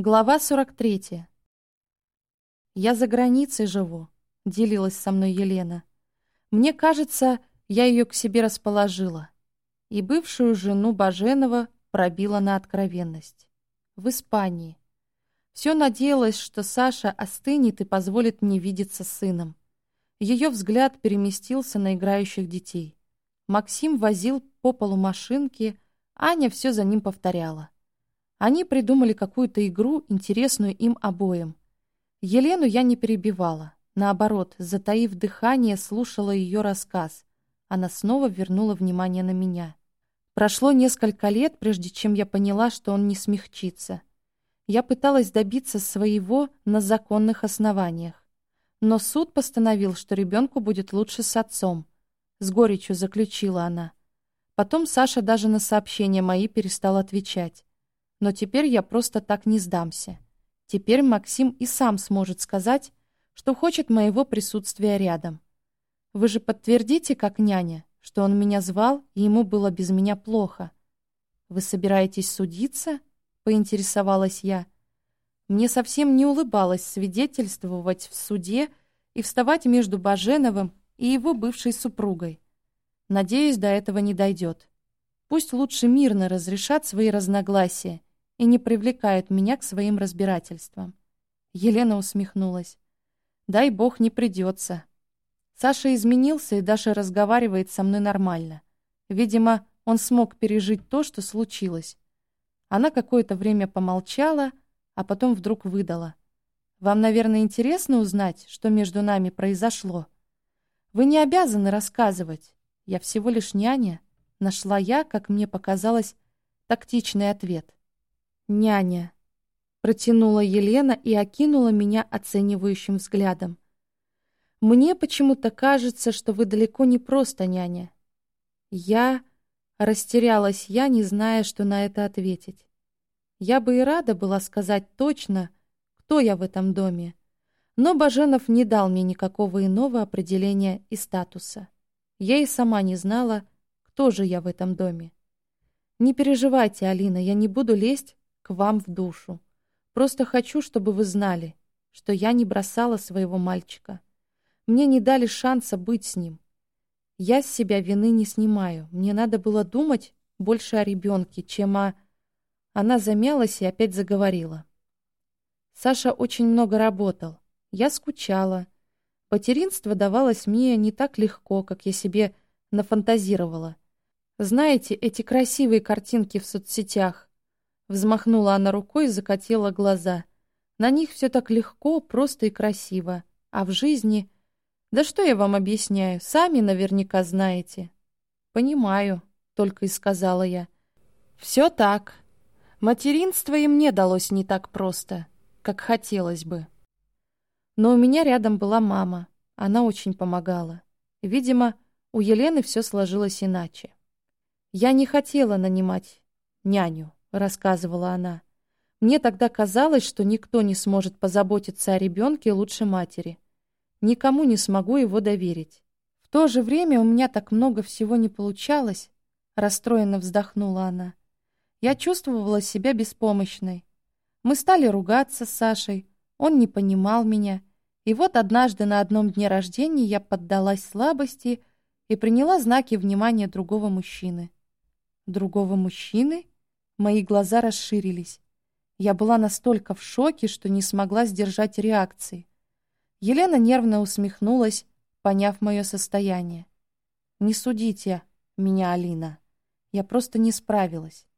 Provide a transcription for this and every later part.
Глава 43. «Я за границей живу», — делилась со мной Елена. «Мне кажется, я ее к себе расположила». И бывшую жену Баженова пробила на откровенность. В Испании. Все надеялась, что Саша остынет и позволит мне видеться с сыном. Ее взгляд переместился на играющих детей. Максим возил по полу машинки, Аня все за ним повторяла. Они придумали какую-то игру, интересную им обоим. Елену я не перебивала. Наоборот, затаив дыхание, слушала ее рассказ. Она снова вернула внимание на меня. Прошло несколько лет, прежде чем я поняла, что он не смягчится. Я пыталась добиться своего на законных основаниях. Но суд постановил, что ребенку будет лучше с отцом. С горечью заключила она. Потом Саша даже на сообщения мои перестал отвечать. Но теперь я просто так не сдамся. Теперь Максим и сам сможет сказать, что хочет моего присутствия рядом. Вы же подтвердите, как няня, что он меня звал, и ему было без меня плохо. Вы собираетесь судиться? Поинтересовалась я. Мне совсем не улыбалось свидетельствовать в суде и вставать между Баженовым и его бывшей супругой. Надеюсь, до этого не дойдет. Пусть лучше мирно разрешат свои разногласия и не привлекают меня к своим разбирательствам. Елена усмехнулась. Дай бог не придется. Саша изменился и даже разговаривает со мной нормально. Видимо, он смог пережить то, что случилось. Она какое-то время помолчала, а потом вдруг выдала. «Вам, наверное, интересно узнать, что между нами произошло? Вы не обязаны рассказывать. Я всего лишь няня». Нашла я, как мне показалось, тактичный ответ. «Няня», — протянула Елена и окинула меня оценивающим взглядом. «Мне почему-то кажется, что вы далеко не просто няня». Я... Растерялась я, не зная, что на это ответить. Я бы и рада была сказать точно, кто я в этом доме. Но Баженов не дал мне никакого иного определения и статуса. Я и сама не знала, кто же я в этом доме. Не переживайте, Алина, я не буду лезть к вам в душу. Просто хочу, чтобы вы знали, что я не бросала своего мальчика. Мне не дали шанса быть с ним. Я с себя вины не снимаю. Мне надо было думать больше о ребенке, чем о... Она замялась и опять заговорила. Саша очень много работал. Я скучала. Потеринство давалось мне не так легко, как я себе нафантазировала. Знаете, эти красивые картинки в соцсетях, Взмахнула она рукой и закатила глаза. На них все так легко, просто и красиво. А в жизни... Да что я вам объясняю, сами наверняка знаете. Понимаю, только и сказала я. Все так. Материнство и мне далось не так просто, как хотелось бы. Но у меня рядом была мама. Она очень помогала. Видимо, у Елены все сложилось иначе. Я не хотела нанимать няню. — рассказывала она. «Мне тогда казалось, что никто не сможет позаботиться о ребенке лучше матери. Никому не смогу его доверить. В то же время у меня так много всего не получалось», — расстроенно вздохнула она. «Я чувствовала себя беспомощной. Мы стали ругаться с Сашей, он не понимал меня. И вот однажды на одном дне рождения я поддалась слабости и приняла знаки внимания другого мужчины». «Другого мужчины?» Мои глаза расширились. Я была настолько в шоке, что не смогла сдержать реакции. Елена нервно усмехнулась, поняв мое состояние. «Не судите меня, Алина. Я просто не справилась.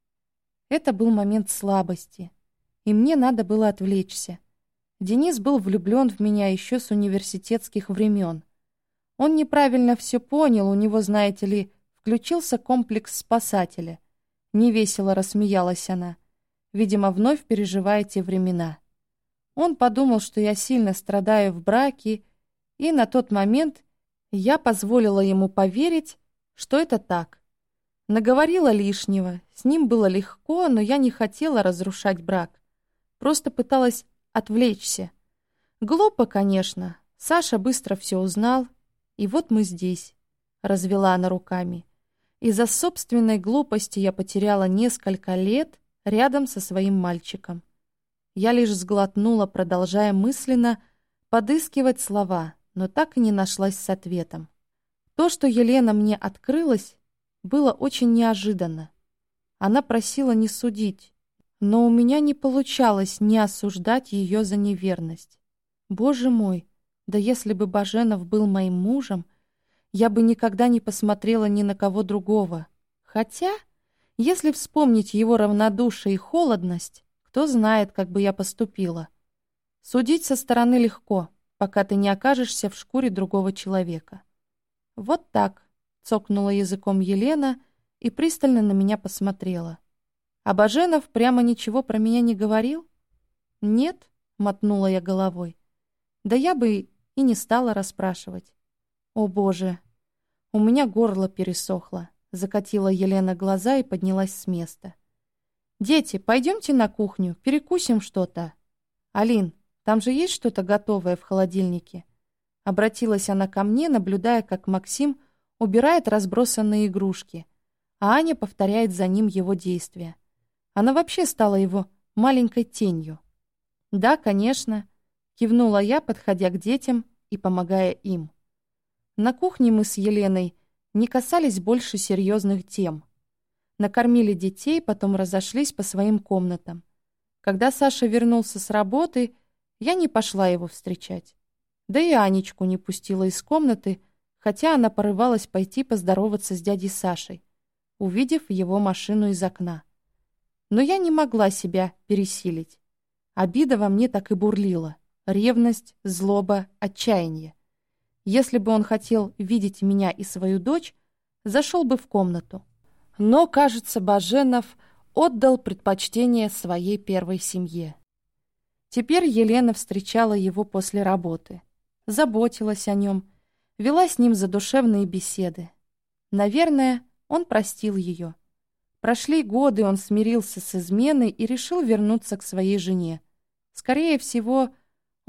Это был момент слабости, и мне надо было отвлечься. Денис был влюблен в меня еще с университетских времен. Он неправильно все понял, у него, знаете ли, включился комплекс спасателя — Невесело рассмеялась она, видимо, вновь переживая те времена. Он подумал, что я сильно страдаю в браке, и на тот момент я позволила ему поверить, что это так. Наговорила лишнего, с ним было легко, но я не хотела разрушать брак. Просто пыталась отвлечься. Глупо, конечно. Саша быстро все узнал, и вот мы здесь. Развела она руками. Из-за собственной глупости я потеряла несколько лет рядом со своим мальчиком. Я лишь сглотнула, продолжая мысленно подыскивать слова, но так и не нашлась с ответом. То, что Елена мне открылась, было очень неожиданно. Она просила не судить, но у меня не получалось не осуждать ее за неверность. Боже мой, да если бы Баженов был моим мужем, я бы никогда не посмотрела ни на кого другого. Хотя, если вспомнить его равнодушие и холодность, кто знает, как бы я поступила. Судить со стороны легко, пока ты не окажешься в шкуре другого человека. Вот так, цокнула языком Елена и пристально на меня посмотрела. А Баженов прямо ничего про меня не говорил? Нет, мотнула я головой. Да я бы и не стала расспрашивать. О боже, у меня горло пересохло. Закатила Елена глаза и поднялась с места. «Дети, пойдемте на кухню, перекусим что-то. Алин, там же есть что-то готовое в холодильнике?» Обратилась она ко мне, наблюдая, как Максим убирает разбросанные игрушки, а Аня повторяет за ним его действия. Она вообще стала его маленькой тенью. «Да, конечно», — кивнула я, подходя к детям и помогая им. На кухне мы с Еленой не касались больше серьезных тем. Накормили детей, потом разошлись по своим комнатам. Когда Саша вернулся с работы, я не пошла его встречать. Да и Анечку не пустила из комнаты, хотя она порывалась пойти поздороваться с дядей Сашей, увидев его машину из окна. Но я не могла себя пересилить. Обида во мне так и бурлила. Ревность, злоба, отчаяние. Если бы он хотел видеть меня и свою дочь, зашел бы в комнату. Но, кажется, Баженов отдал предпочтение своей первой семье. Теперь Елена встречала его после работы, заботилась о нем, вела с ним задушевные беседы. Наверное, он простил ее. Прошли годы, он смирился с изменой и решил вернуться к своей жене. Скорее всего,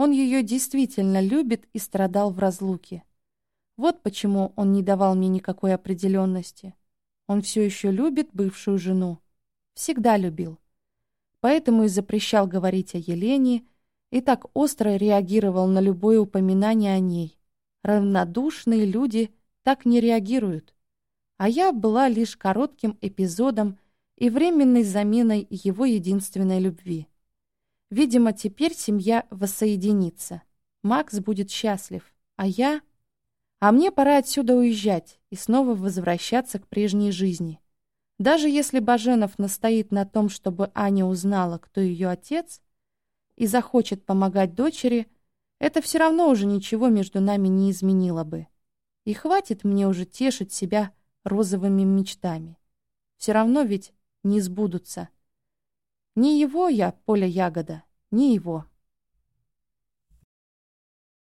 он ее действительно любит и страдал в разлуке. Вот почему он не давал мне никакой определенности. Он все еще любит бывшую жену. Всегда любил. Поэтому и запрещал говорить о Елене, и так остро реагировал на любое упоминание о ней. Равнодушные люди так не реагируют а я была лишь коротким эпизодом и временной заменой его единственной любви. Видимо, теперь семья воссоединится. Макс будет счастлив, а я... А мне пора отсюда уезжать и снова возвращаться к прежней жизни. Даже если Баженов настоит на том, чтобы Аня узнала, кто ее отец, и захочет помогать дочери, это все равно уже ничего между нами не изменило бы. И хватит мне уже тешить себя розовыми мечтами. Все равно ведь не сбудутся. Не его я, Поля Ягода, не его.